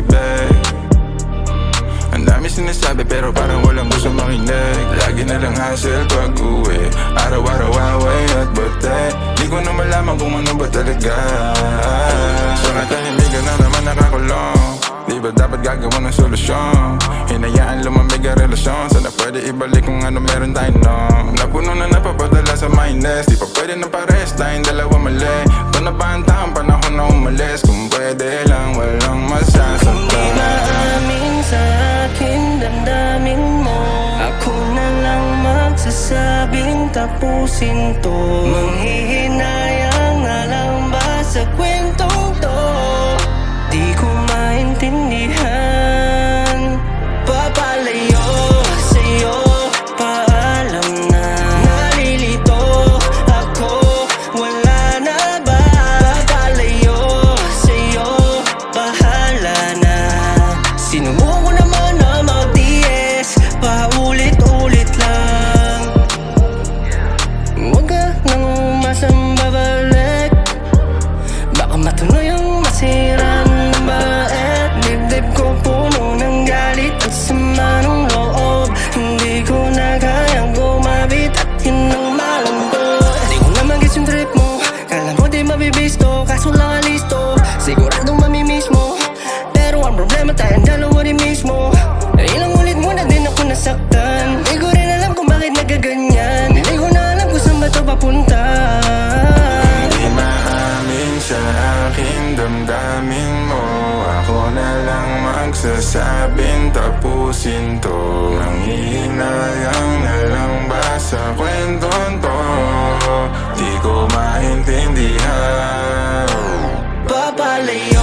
baby, babe Ang dami sinasabi pero parang walang gusto makinig. Lagi na lang hassle pag uwi. Araw-araw away at bate Di ko na malaman kung ano ba talaga. Sa katahimigan na naman nakakulong. Di ba dapat gagawa ng solusyon? Hinayaan lumamig ang relasyon. Sana pwede ibalik kung ano meron tayo noon Napuno na napapadala sa mindless Di pa pwede na pares tayong dalawa mali. Ito na ba ang taong panahon? Magsasabing tapusin to. Manghihinayang na ba sa kwentong nagsasabing tapusin to Nanghihinayang na lang ba sa kwenton to? Di ko maintindihan Papalayo